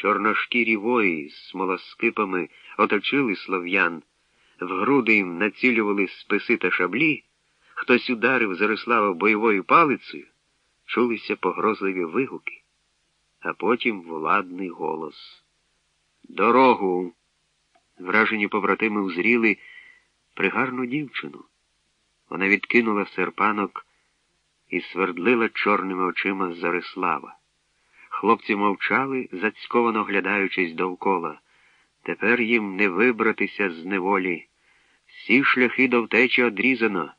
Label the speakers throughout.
Speaker 1: Чорношкірі вої з смолоскипами оточили слов'ян, в груди їм націлювали списи та шаблі, хтось ударив Зарислава бойовою палицею, чулися погрозливі вигуки, а потім владний голос. Дорогу! Вражені побратими узріли пригарну дівчину. Вона відкинула серпанок і свердлила чорними очима Зарислава. Хлопці мовчали, зацьковано глядаючись довкола. Тепер їм не вибратися з неволі. Всі шляхи до втечі одрізано.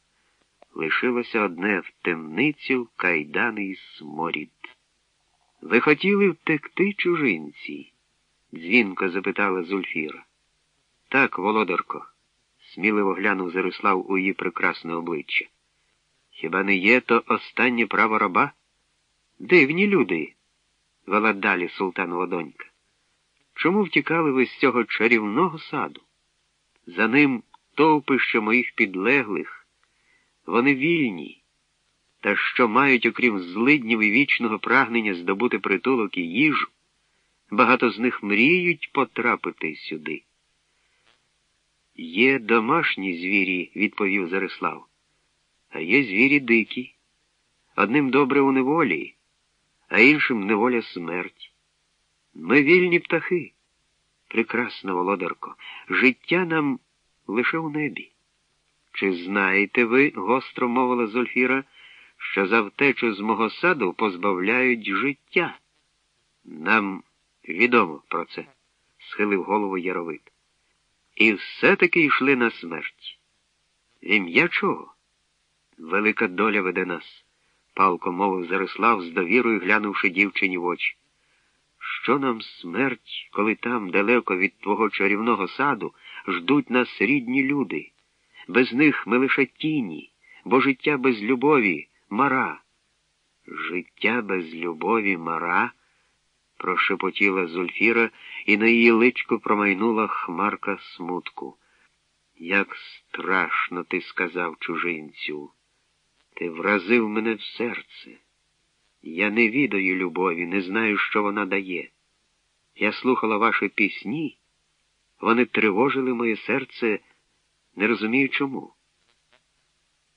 Speaker 1: Лишилося одне в темницю кайдани і сморід. Ви хотіли втекти, чужинці? дзвінко запитала Зульфіра. Так, володарко, сміливо глянув Зарислав у її прекрасне обличчя. Хіба не є то останнє право раба? Дивні люди, вела далі султанова донька. Чому втікали ви з цього чарівного саду? За ним товпище моїх підлеглих, вони вільні, та що мають, окрім злиднів і вічного прагнення здобути притулок і їжу, багато з них мріють потрапити сюди. Є домашні звірі, відповів Зарислав, а є звірі дикі. Одним добре у неволі, а іншим неволя смерть. Ми вільні птахи. Прекрасна володарко, життя нам лише у небі. Чи знаєте ви, гостро мовила Зольфіра, що за втечу з мого саду позбавляють життя? Нам відомо про це, схилив голову Яровит. І все-таки йшли на смерть. В ім'я чого? Велика доля веде нас, палко мовив Зарислав, з довірою глянувши дівчині в очі. Що нам смерть, коли там, далеко від твого чарівного саду, ждуть нас рідні люди? Без них ми лише тіні, бо життя без любові мара. Життя без любові мара прошепотіла Зульфіра, і на її личку промайнула хмарка смутку. Як страшно ти сказав чужинцю, ти вразив мене в серце. Я не відаю любові, не знаю, що вона дає. Я слухала ваші пісні, вони тривожили моє серце, не розумію чому.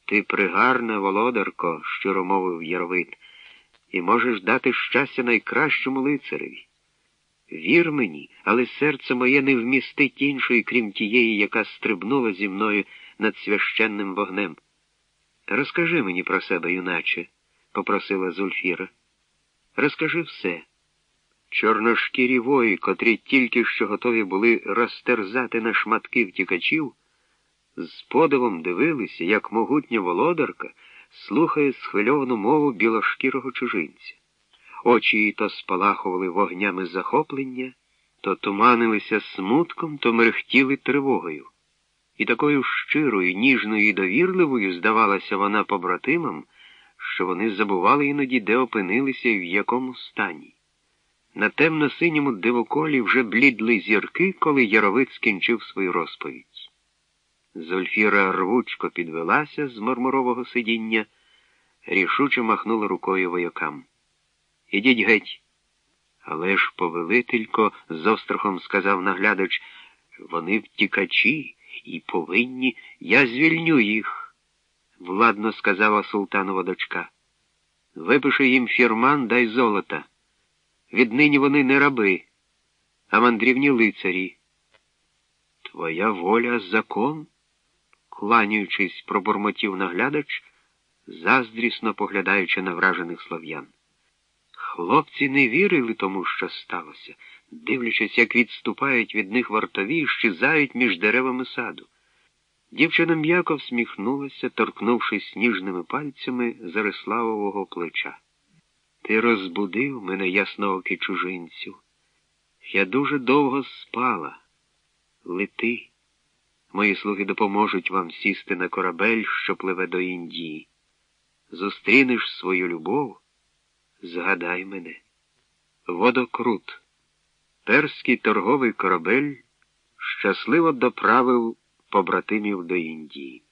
Speaker 1: Ти пригарна, володарко, щиро мовив Яровит і можеш дати щастя найкращому лицареві. Вір мені, але серце моє не вмістить іншої, крім тієї, яка стрибнула зі мною над священним вогнем. Розкажи мені про себе, юначе, попросила Зульфіра. Розкажи все. Чорношкірі вої, котрі тільки що готові були розтерзати на шматки втікачів, з подивом дивилися, як могутня володарка слухає схвильовану мову білошкірого чужинця. Очі її то спалахували вогнями захоплення, то туманилися смутком, то мерехтіли тривогою. І такою щирою, ніжною і довірливою здавалася вона побратимам, що вони забували іноді, де опинилися і в якому стані. На темно-синьому дивоколі вже блідли зірки, коли Яровит скінчив свою розповідь. Зольфіра рвучко підвелася з мармурового сидіння, рішуче махнула рукою воякам. Ідіть геть. Але ж, повелителько, з острахом сказав наглядач, вони втікачі і повинні, я звільню їх, владно сказала султанова дочка. Випиши їм фірман, дай золота. Віднині вони не раби, а мандрівні лицарі. Твоя воля закон? кланяючись, пробурмотів наглядач, заздрісно поглядаючи на вражених слов'ян. Хлопці не вірили тому, що сталося, дивлячись, як відступають від них вартові і щезають між деревами саду. Дівчина м'яко всміхнулася, торкнувшись ніжними пальцями Зариславового плеча. Ти розбудив мене, ясноокі чужинцю. Я дуже довго спала. Лети. Мої слуги допоможуть вам сісти на корабель, що пливе до Індії. Зустрінеш свою любов, згадай мене. Водокрут. Перський торговий корабель щасливо доправив побратимів до Індії.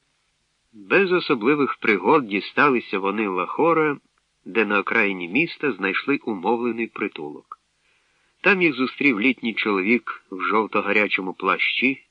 Speaker 1: Без особливих пригод дісталися вони Лахора, де на окраїні міста знайшли умовлений притулок. Там їх зустрів літній чоловік в жовто-гарячому плащі.